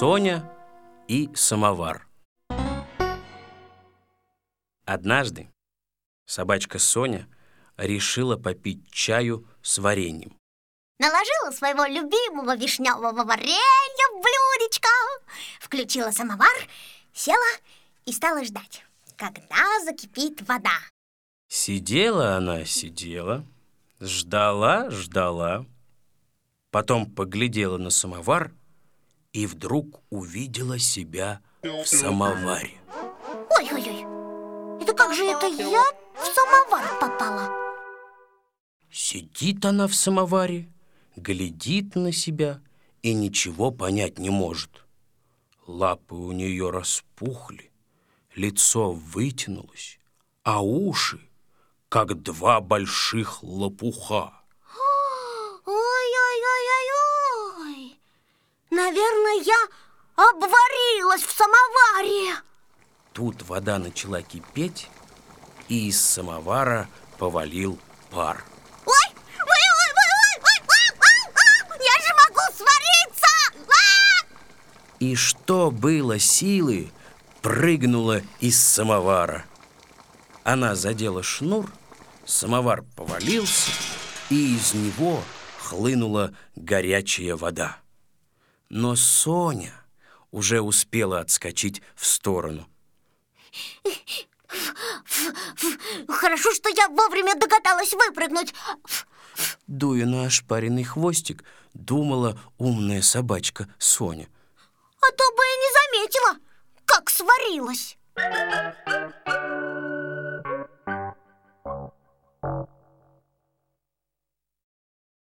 Соня и самовар. Однажды собачка Соня решила попить чаю с вареньем. Наложила своего любимого вишневого варенья в блюдечко, включила самовар, села и стала ждать, когда закипит вода. Сидела она, сидела, ждала, ждала, потом поглядела на самовар и вдруг увидела себя в самоваре. Ой-ой-ой, это как же это я в самовар попала? Сидит она в самоваре, глядит на себя и ничего понять не может. Лапы у нее распухли, лицо вытянулось, а уши, как два больших лопуха. Наверное, я обварилась в самоваре. Тут вода начала кипеть, и из самовара повалил пар. Ой, ой, ой, ой, ой, ой, я же могу свариться! И что было силы, прыгнула из самовара. Она задела шнур, самовар повалился, и из него хлынула горячая вода. Но Соня уже успела отскочить в сторону. Хорошо, что я вовремя догадалась выпрыгнуть. Дуя на ошпаренный хвостик, думала умная собачка Соня. А то бы и не заметила, как сварилась.